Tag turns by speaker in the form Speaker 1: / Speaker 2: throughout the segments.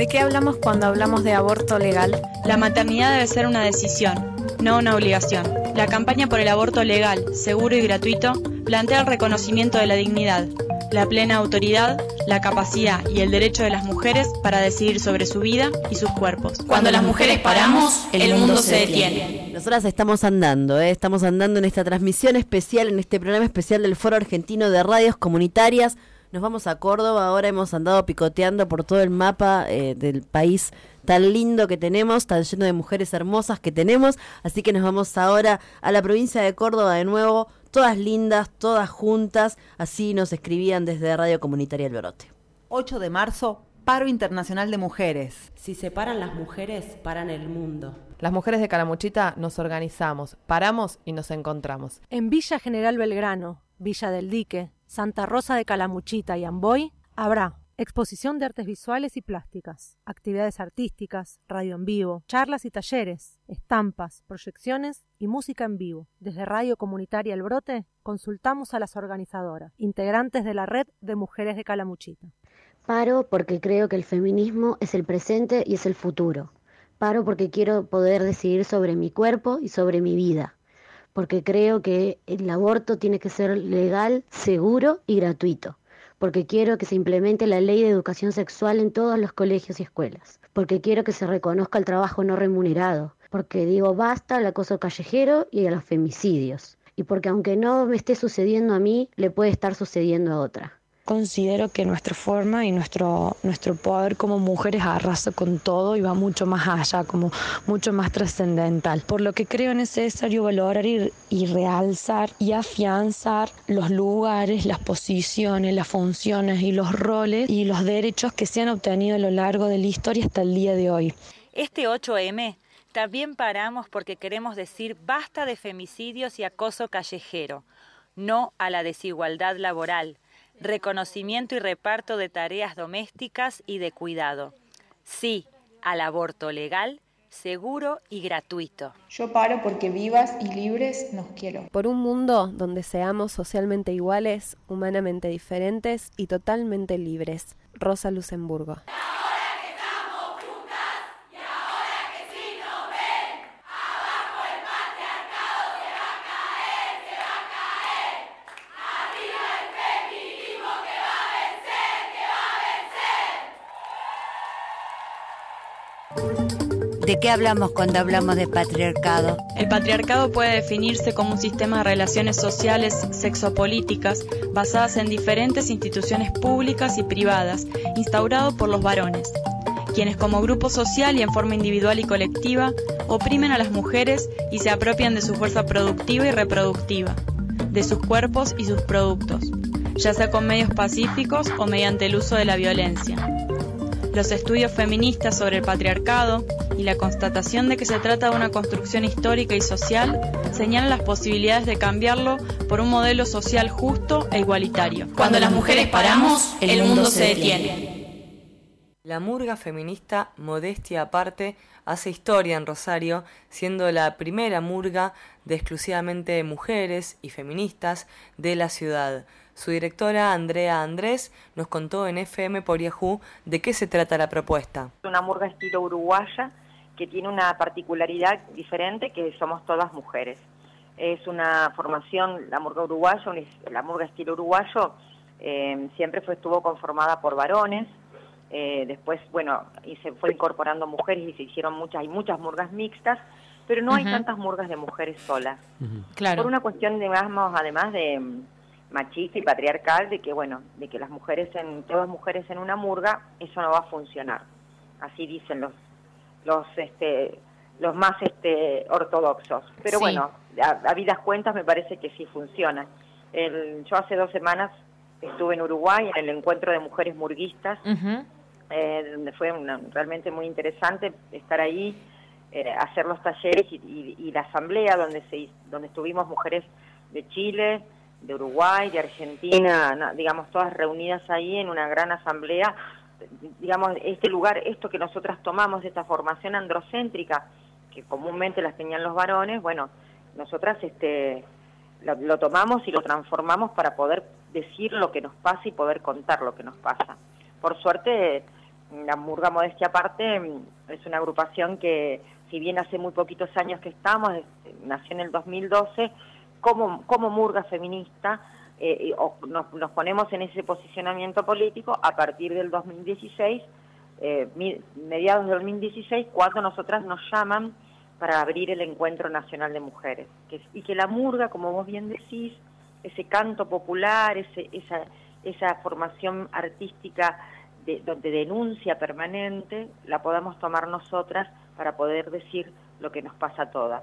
Speaker 1: ¿De qué hablamos cuando hablamos de aborto legal?
Speaker 2: La maternidad debe ser una decisión, no una obligación. La campaña por el aborto legal, seguro y gratuito plantea el reconocimiento de la dignidad, la plena autoridad, la capacidad y el derecho de las mujeres para decidir sobre su vida y sus cuerpos.
Speaker 3: Cuando las mujeres paramos, el mundo se detiene.
Speaker 4: Nosotras estamos andando, ¿eh? estamos andando en esta transmisión especial, en este programa especial del Foro Argentino de Radios Comunitarias. Nos vamos a Córdoba, ahora hemos andado picoteando por todo el mapa eh, del país tan lindo que tenemos, tan lleno de mujeres hermosas que tenemos, así que nos vamos ahora a la provincia de Córdoba de nuevo, todas lindas, todas juntas, así nos escribían desde Radio Comunitaria El Brote.
Speaker 5: 8 de marzo, Paro Internacional de Mujeres.
Speaker 6: Si se paran las mujeres, paran el mundo.
Speaker 7: Las mujeres de Calamuchita nos organizamos, paramos y nos encontramos.
Speaker 8: En Villa General Belgrano, Villa del Dique, Santa Rosa de Calamuchita y Amboy, habrá exposición de artes visuales y plásticas, actividades artísticas, radio en vivo, charlas y talleres, estampas, proyecciones y música en vivo. Desde Radio Comunitaria El Brote consultamos a las organizadoras, integrantes de la red de mujeres de Calamuchita.
Speaker 9: Paro porque creo que el feminismo es el presente y es el futuro. Paro porque quiero poder decidir sobre mi cuerpo y sobre mi vida porque creo que el aborto tiene que ser legal, seguro y gratuito, porque quiero que se implemente la ley de educación sexual en todos los colegios y escuelas, porque quiero que se reconozca el trabajo no remunerado, porque digo basta al acoso callejero y a los femicidios, y porque aunque no me esté sucediendo a mí, le puede estar sucediendo a otra
Speaker 10: considero que nuestra forma y nuestro, nuestro poder como mujeres arrasa con todo y va mucho más allá, como mucho más trascendental. Por lo que creo necesario valorar y, y realzar y afianzar los lugares, las posiciones, las funciones y los roles y los derechos que se han obtenido a lo largo de la historia hasta el día de hoy.
Speaker 11: Este 8M también paramos porque queremos decir basta de femicidios y acoso callejero, no a la desigualdad laboral reconocimiento y reparto de tareas domésticas y de cuidado. Sí al aborto legal, seguro y gratuito.
Speaker 12: Yo paro porque vivas y libres nos quiero.
Speaker 1: Por un mundo donde seamos socialmente iguales, humanamente diferentes y totalmente libres. Rosa Luxemburgo.
Speaker 13: ¿De qué hablamos cuando hablamos de patriarcado?
Speaker 2: El patriarcado puede definirse como un sistema de relaciones sociales sexopolíticas basadas en diferentes instituciones públicas y privadas, instaurado por los varones, quienes como grupo social y en forma individual y colectiva oprimen a las mujeres y se apropian de su fuerza productiva y reproductiva, de sus cuerpos y sus productos, ya sea con medios pacíficos o mediante el uso de la violencia. Los estudios feministas sobre el patriarcado y la constatación de que se trata de una construcción histórica y social señalan las posibilidades de cambiarlo por un modelo social justo e igualitario.
Speaker 3: Cuando las mujeres paramos, el mundo se detiene.
Speaker 7: La murga feminista, modestia aparte, hace historia en Rosario, siendo la primera murga de exclusivamente mujeres y feministas de la ciudad. Su directora, Andrea Andrés, nos contó en FM por Yahoo de qué se trata la propuesta.
Speaker 14: Una murga estilo uruguaya que tiene una particularidad diferente, que somos todas mujeres. Es una formación, la murga uruguaya, la murga estilo uruguayo, eh, siempre fue, estuvo conformada por varones, eh, después, bueno, y se fue incorporando mujeres y se hicieron muchas, hay muchas murgas mixtas, pero no hay tantas murgas de mujeres solas. Claro. Por una cuestión, digamos, además de machista y patriarcal de que bueno de que las mujeres en todas mujeres en una murga eso no va a funcionar. Así dicen los los este los más este ortodoxos. Pero bueno a, vidas cuentas me parece que sí funciona. El, yo hace dos semanas estuve en Uruguay en el encuentro de mujeres murguistas eh, donde fue realmente muy interesante estar ahí eh, hacer los talleres y, y, la asamblea donde se donde estuvimos mujeres de Chile de Uruguay, de Argentina, digamos, todas reunidas ahí en una gran asamblea, digamos, este lugar, esto que nosotras tomamos, esta formación androcéntrica, que comúnmente las tenían los varones, bueno, nosotras este, lo, tomamos y lo transformamos para poder decir lo que nos pasa y poder contar lo que nos pasa. Por suerte, la Murga Modestia Aparte es una agrupación que, si bien hace muy poquitos años que estamos, nació en el 2012, como, como Murga feminista, eh, nos, nos, ponemos en ese posicionamiento político a partir del 2016, eh, mediados del 2016, cuando nosotras nos llaman para abrir el Encuentro Nacional de Mujeres. y que la Murga, como vos bien decís, ese canto popular, ese, esa, esa formación artística de, donde denuncia permanente, la podamos tomar nosotras para poder decir lo que nos pasa a todas.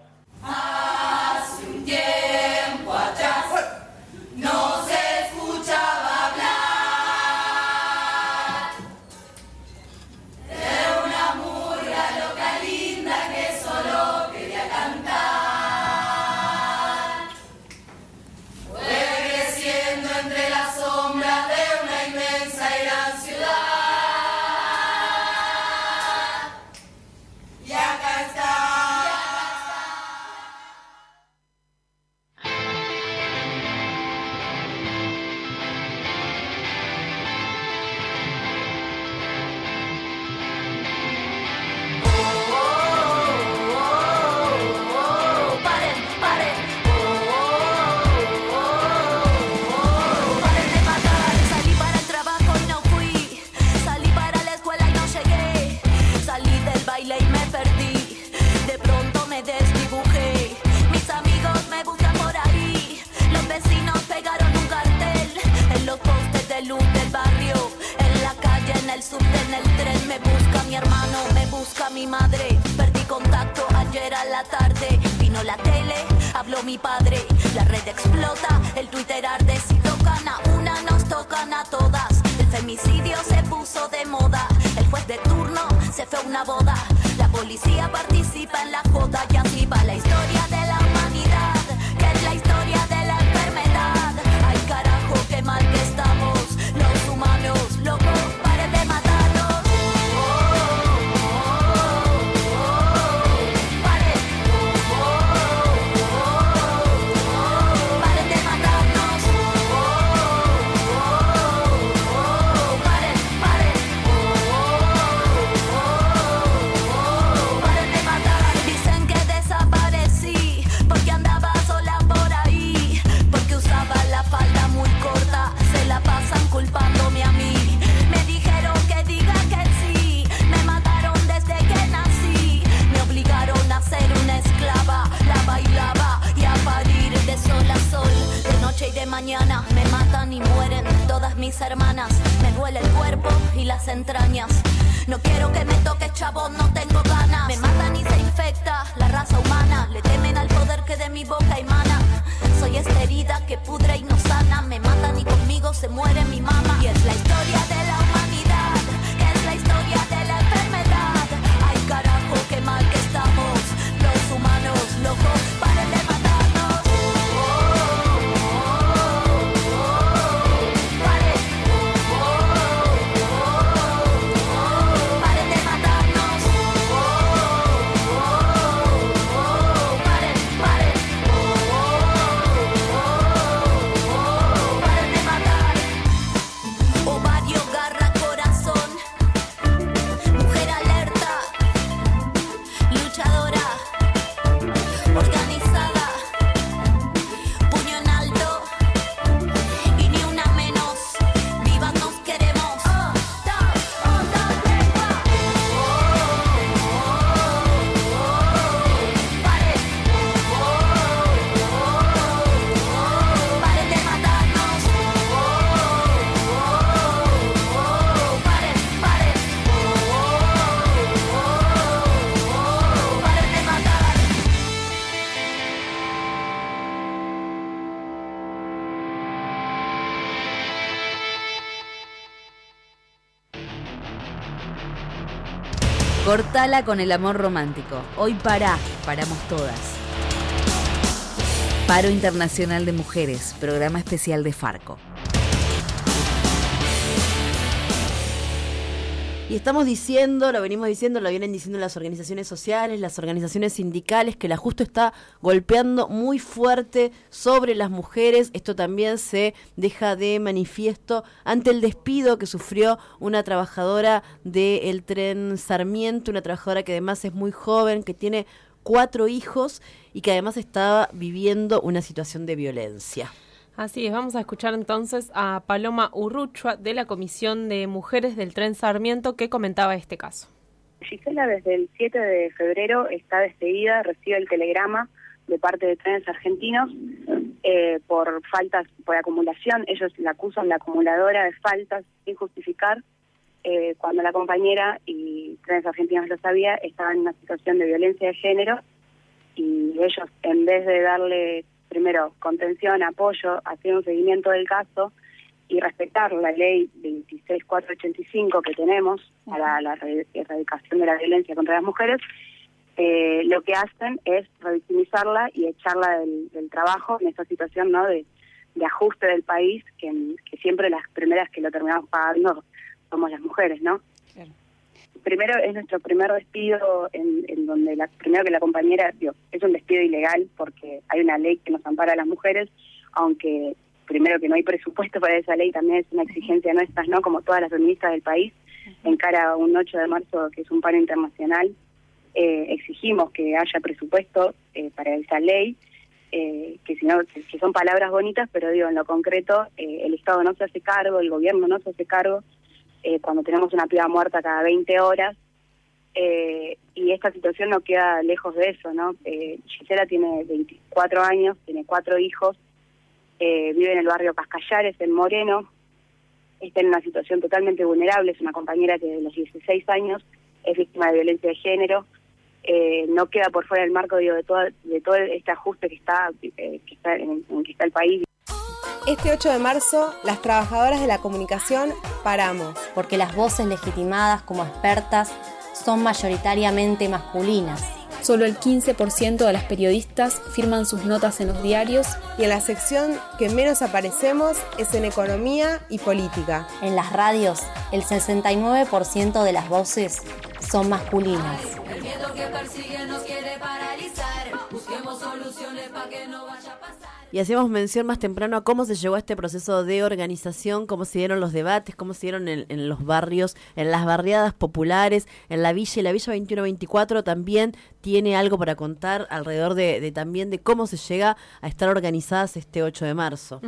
Speaker 3: No quiero que me toques, chavo, no tengo ganas. Me matan y se infecta la raza humana. Le temen al poder que de mi boca emana. Soy esta herida que pudre y no sana. Me matan y conmigo se muere mi mamá. Y es la historia de la humanidad. Es la historia
Speaker 15: Cortala con el amor romántico. Hoy para, paramos todas. Paro Internacional de Mujeres, programa especial de Farco.
Speaker 4: Y estamos diciendo, lo venimos diciendo, lo vienen diciendo las organizaciones sociales, las organizaciones sindicales, que el ajuste está golpeando muy fuerte sobre las mujeres. Esto también se deja de manifiesto ante el despido que sufrió una trabajadora del tren Sarmiento, una trabajadora que además es muy joven, que tiene cuatro hijos y que además estaba viviendo una situación de violencia.
Speaker 16: Así es, vamos a escuchar entonces a Paloma Urruchua de la Comisión de Mujeres del Tren Sarmiento que comentaba este caso.
Speaker 17: Gisela desde el 7 de febrero está despedida, recibe el telegrama de parte de trenes argentinos eh, por faltas, por acumulación. Ellos la acusan de acumuladora de faltas sin justificar. Eh, cuando la compañera, y trenes argentinos lo sabía, estaba en una situación de violencia de género y ellos, en vez de darle primero, contención, apoyo, hacer un seguimiento del caso y respetar la ley 26485 que tenemos para la erradicación de la violencia contra las mujeres, eh, lo que hacen es revictimizarla y echarla del, trabajo en esta situación no de, ajuste del país, que, siempre las primeras que lo terminamos pagando somos las mujeres, ¿no? Primero es nuestro primer despido en, donde la, primero que la compañera es un despido ilegal porque hay una ley que nos ampara a las mujeres, aunque primero que no hay presupuesto para esa ley también es una exigencia nuestra, ¿no? Como todas las feministas del país, en cara a un 8 de marzo que es un paro internacional, eh, exigimos que haya presupuesto eh, para esa ley, eh, que si no, que son palabras bonitas, pero digo, en lo concreto, el Estado no se hace cargo, el gobierno no se hace cargo eh, cuando tenemos una piba muerta cada 20 horas, eh, y esta situación no queda lejos de eso, ¿no? Eh, Gisela tiene 24 años, tiene cuatro hijos, eh, vive en el barrio Cascallares, en Moreno, está en una situación totalmente vulnerable, es una compañera que desde los 16 años es víctima de violencia de género, no queda por fuera del marco de, todo, de todo este ajuste que está, que está en, en que está el país.
Speaker 1: Este 8 de marzo, las trabajadoras de la comunicación paramos.
Speaker 18: Porque las voces legitimadas como expertas son mayoritariamente masculinas.
Speaker 19: Solo el 15% de las periodistas firman sus notas en los diarios.
Speaker 1: Y en la sección que menos aparecemos es en economía y política.
Speaker 18: En las radios, el 69% de las voces son masculinas. El miedo que persigue nos quiere
Speaker 4: paralizar. Y hacíamos mención más temprano a cómo se llegó a este proceso de organización, cómo se dieron los debates, cómo se dieron en, los barrios, en las barriadas populares, en la villa y la villa 2124 también tiene algo para contar alrededor de, también de cómo se llega a estar organizadas este 8 de marzo.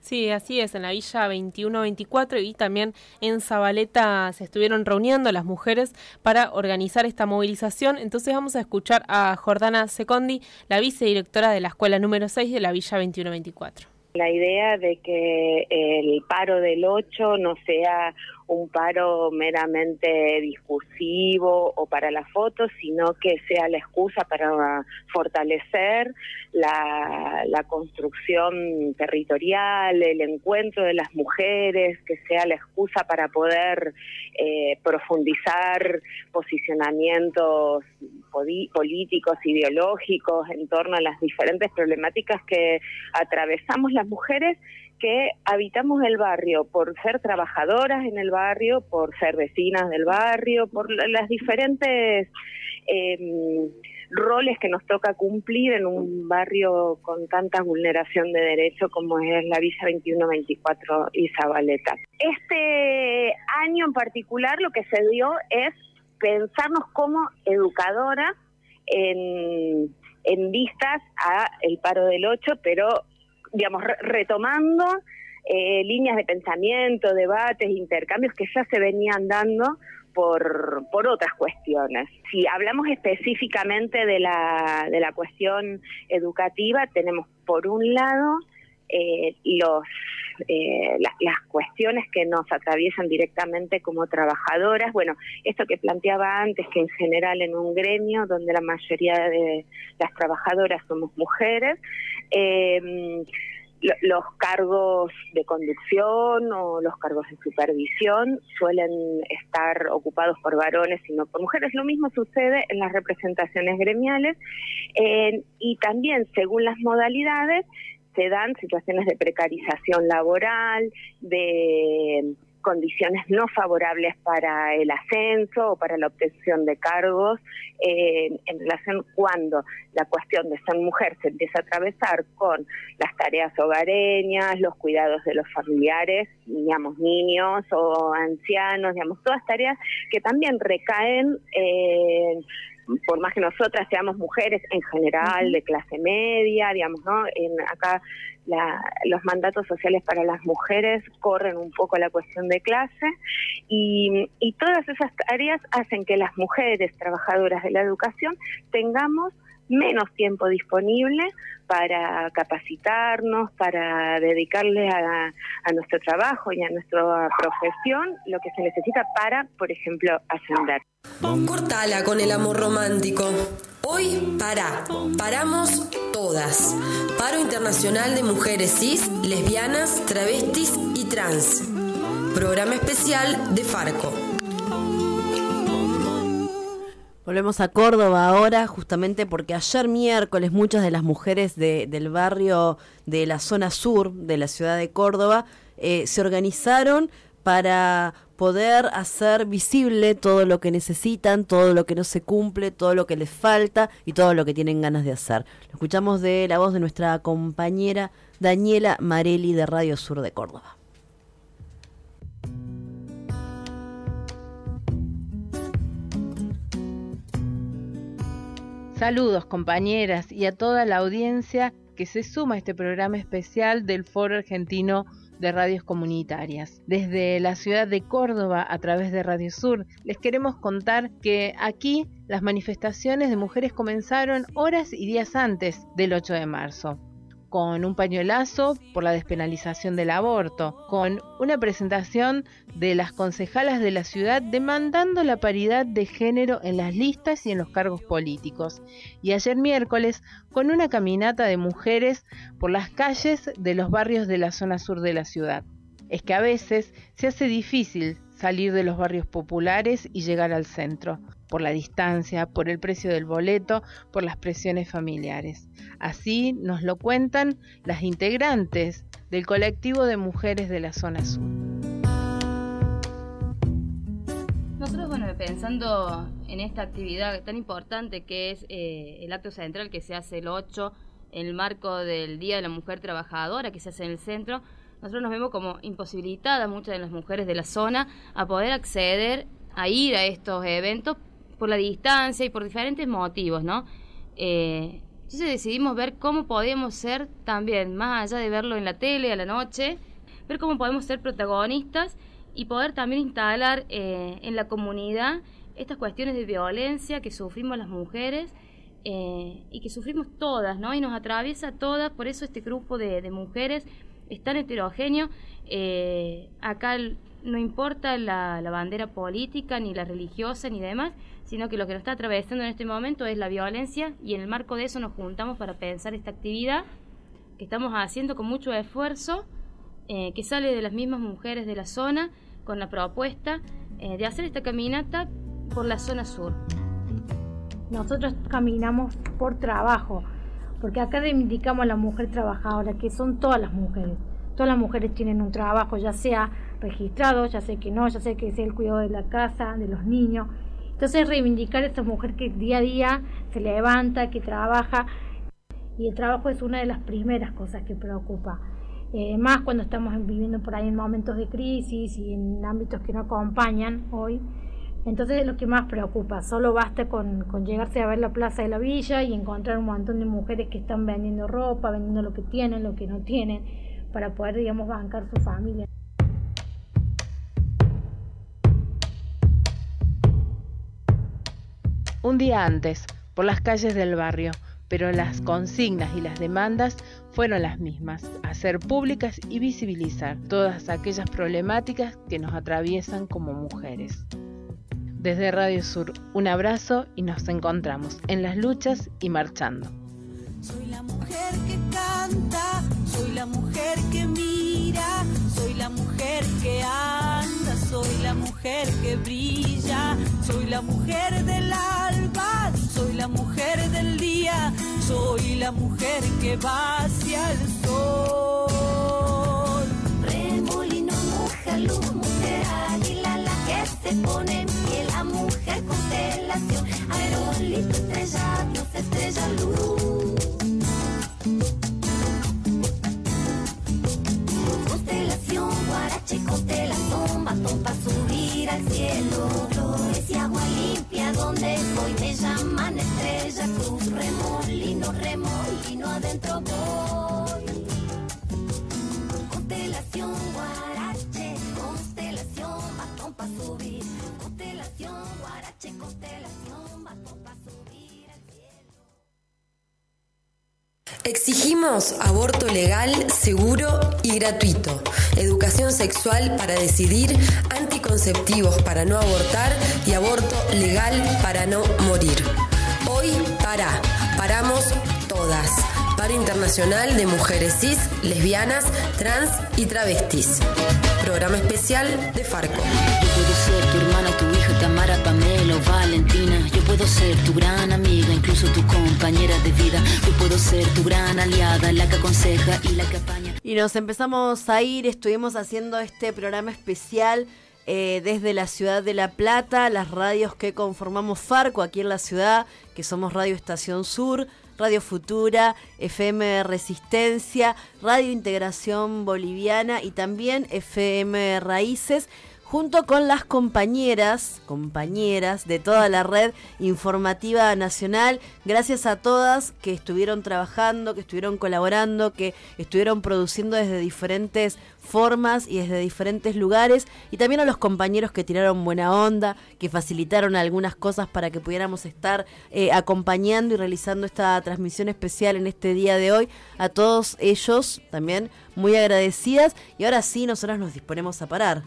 Speaker 16: Sí, así es, en la villa 2124 y también en Zabaleta se estuvieron reuniendo las mujeres para organizar esta movilización. Entonces vamos a escuchar a Jordana Secondi, la vicedirectora de la escuela número 6 de la villa 21-24.
Speaker 20: La idea de que el paro del 8 no sea un paro meramente discursivo o para la foto, sino que sea la excusa para fortalecer la, construcción territorial, el encuentro de las mujeres, que sea la excusa para poder eh, profundizar posicionamientos políticos, ideológicos en torno a las diferentes problemáticas que atravesamos las mujeres que habitamos el barrio por ser trabajadoras en el barrio, por ser vecinas del barrio, por las diferentes em, roles que nos toca cumplir en un barrio con tanta vulneración de derechos como es la Villa 2124 y Zabaleta. Este año en particular lo que se dio es pensarnos como educadora en, en vistas a el paro del 8, pero digamos, retomando eh, líneas de pensamiento, debates, intercambios que ya se venían dando por, por otras cuestiones. Si hablamos específicamente de la, de la cuestión educativa, tenemos por un lado eh, los, eh, las cuestiones que nos atraviesan directamente como trabajadoras. Bueno, esto que planteaba antes, que en general en un gremio donde la mayoría de las trabajadoras somos mujeres, eh, los cargos de conducción o los cargos de supervisión suelen estar ocupados por varones y no por mujeres. Lo mismo sucede en las representaciones gremiales y también según las modalidades se dan situaciones de precarización laboral, de condiciones no favorables para el ascenso o para la obtención de cargos eh, en relación cuando la cuestión de ser mujer se empieza a atravesar con las tareas hogareñas, los cuidados de los familiares, digamos niños o ancianos, digamos todas tareas que también recaen eh, por más que nosotras seamos mujeres en general de clase media, digamos, ¿no? En acá los mandatos sociales para las mujeres corren un poco la cuestión de clase y, y todas esas tareas hacen que las mujeres trabajadoras de la educación tengamos menos tiempo disponible para capacitarnos, para dedicarle a, a, nuestro trabajo y a nuestra profesión lo que se necesita para, por ejemplo, ascender.
Speaker 21: Cortala con el amor romántico. Hoy para, paramos todas. Paro Internacional de Mujeres Cis, Lesbianas, Travestis y Trans. Programa especial de Farco.
Speaker 4: Volvemos a Córdoba ahora, justamente porque ayer miércoles muchas de las mujeres de, del barrio de la zona sur de la ciudad de Córdoba eh, se organizaron para poder hacer visible todo lo que necesitan, todo lo que no se cumple, todo lo que les falta y todo lo que tienen ganas de hacer. Lo escuchamos de la voz de nuestra compañera Daniela Marelli de Radio Sur de Córdoba.
Speaker 22: Saludos compañeras y a toda la audiencia que se suma a este programa especial del Foro Argentino de Radios Comunitarias. Desde la ciudad de Córdoba, a través de Radio Sur, les queremos contar que aquí las manifestaciones de mujeres comenzaron horas y días antes del 8 de marzo con un pañuelazo por la despenalización del aborto, con una presentación de las concejalas de la ciudad demandando la paridad de género en las listas y en los cargos políticos. Y ayer miércoles con una caminata de mujeres por las calles de los barrios de la zona sur de la ciudad. Es que a veces se hace difícil salir de los barrios populares y llegar al centro por la distancia, por el precio del boleto, por las presiones familiares. Así nos lo cuentan las integrantes del colectivo de mujeres de la zona sur.
Speaker 23: Nosotros, bueno, pensando en esta actividad tan importante que es eh, el acto central que se hace el 8 en el marco del Día de la Mujer Trabajadora que se hace en el centro, nosotros nos vemos como imposibilitadas muchas de las mujeres de la zona a poder acceder a ir a estos eventos por la distancia y por diferentes motivos, ¿no? Eh, entonces decidimos ver cómo podíamos ser también, más allá de verlo en la tele a la noche, ver cómo podemos ser protagonistas y poder también instalar eh, en la comunidad estas cuestiones de violencia que sufrimos las mujeres eh, y que sufrimos todas, ¿no? Y nos atraviesa a todas, por eso este grupo de mujeres es tan heterogéneo. Eh, acá no importa la, bandera política, ni la religiosa, ni demás, sino que lo que nos está atravesando en este momento es la violencia y en el marco de eso nos juntamos para pensar esta actividad que estamos haciendo con mucho esfuerzo, eh, que sale de las mismas mujeres de la zona, con la propuesta eh, de hacer esta caminata por la zona sur.
Speaker 24: Nosotros caminamos por trabajo, porque acá reivindicamos a la mujer trabajadora, que son todas las mujeres. Todas las mujeres tienen un trabajo, ya sea registrado, ya sé que no, ya sé que es el cuidado de la casa, de los niños. Entonces reivindicar a esta mujer que día a día se levanta, que trabaja, y el trabajo es una de las primeras cosas que preocupa. Eh, más cuando estamos viviendo por ahí en momentos de crisis y en ámbitos que no acompañan hoy. Entonces es lo que más preocupa. Solo basta con, con, llegarse a ver la plaza de la villa y encontrar un montón de mujeres que están vendiendo ropa, vendiendo lo que tienen, lo que no tienen, para poder, digamos, bancar su familia.
Speaker 22: Un día antes, por las calles del barrio, pero las consignas y las demandas fueron las mismas, hacer públicas y visibilizar todas aquellas problemáticas que nos atraviesan como mujeres. Desde Radio Sur, un abrazo y nos encontramos en las luchas y marchando.
Speaker 25: Soy la mujer que canta, soy la mujer que mira, soy la mujer que anda, soy la mujer que brilla, soy la mujer del alba, soy la mujer del día, soy la mujer que va hacia el sol.
Speaker 26: Remolino, moja luz, mujer
Speaker 27: se pone en pie la mujer constelación. Aerolito, estrella, Dios, estrella, luz. Constelación, guarache, constelación, batón para subir al cielo. Flores y agua limpia, donde voy me llaman estrella, cruz, remolino, remolino, adentro voy.
Speaker 21: Exigimos aborto legal, seguro y gratuito, educación sexual para decidir, anticonceptivos para no abortar y aborto legal para no morir. Hoy para, paramos todas. Paro Internacional de Mujeres Cis, Lesbianas, Trans y Travestis. Programa especial de Farco.
Speaker 28: Yo ser tu hermana, tu hija, Tamara, Pamela Valentina. Ser tu gran aliada, la que aconseja y la que.
Speaker 4: Y nos empezamos a ir, estuvimos haciendo este programa especial eh, desde la ciudad de La Plata, las radios que conformamos Farco aquí en la ciudad, que somos Radio Estación Sur, Radio Futura, FM Resistencia, Radio Integración Boliviana y también FM Raíces junto con las compañeras, compañeras de toda la red informativa nacional. Gracias a todas que estuvieron trabajando, que estuvieron colaborando, que estuvieron produciendo desde diferentes formas y desde diferentes lugares. Y también a los compañeros que tiraron buena onda, que facilitaron algunas cosas para que pudiéramos estar eh, acompañando y realizando esta transmisión especial en este día de hoy. A todos ellos también muy agradecidas. Y ahora sí, nosotras nos disponemos a parar.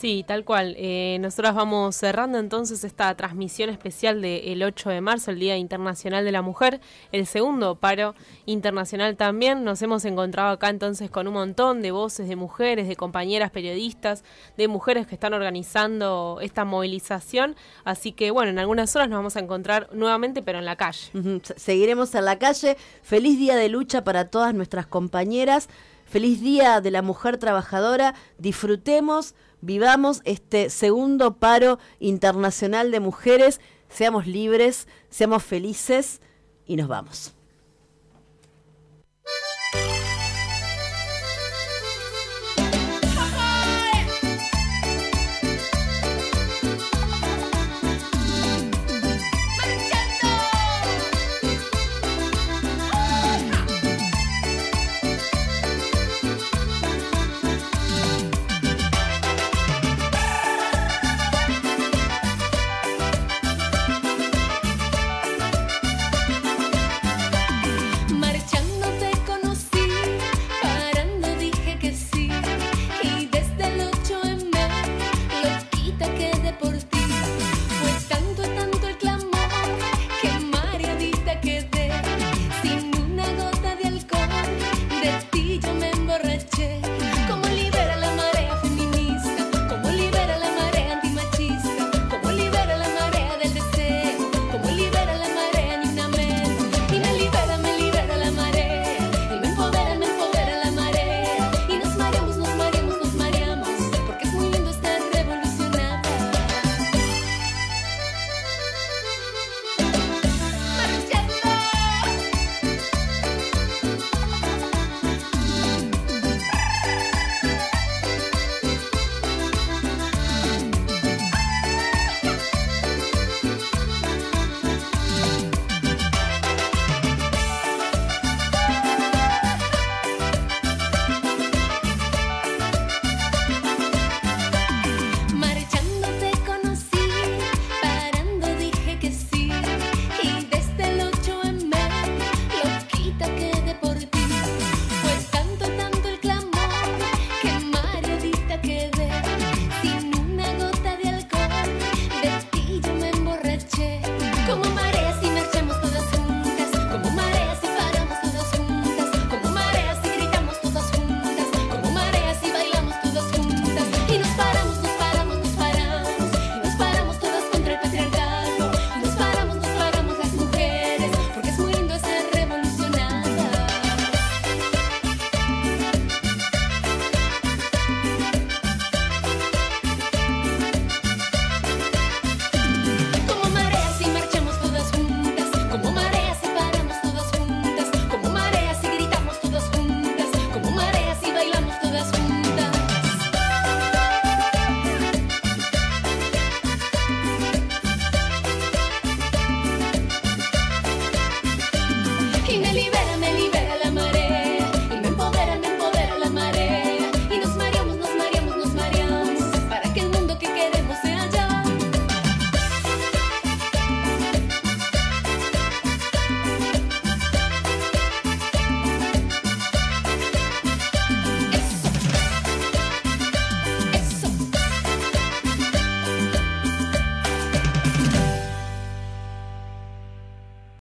Speaker 16: Sí, tal cual. Eh, nosotras vamos cerrando entonces esta transmisión especial del 8 de marzo, el Día Internacional de la Mujer, el segundo paro internacional también. Nos hemos encontrado acá entonces con un montón de voces de mujeres, de compañeras periodistas, de mujeres que están organizando esta movilización. Así que bueno, en algunas horas nos vamos a encontrar nuevamente, pero en la calle.
Speaker 4: Seguiremos en la calle. Feliz día de lucha para todas nuestras compañeras. Feliz día de la mujer trabajadora. Disfrutemos vivamos este segundo paro internacional de mujeres, seamos libres, seamos felices y nos vamos.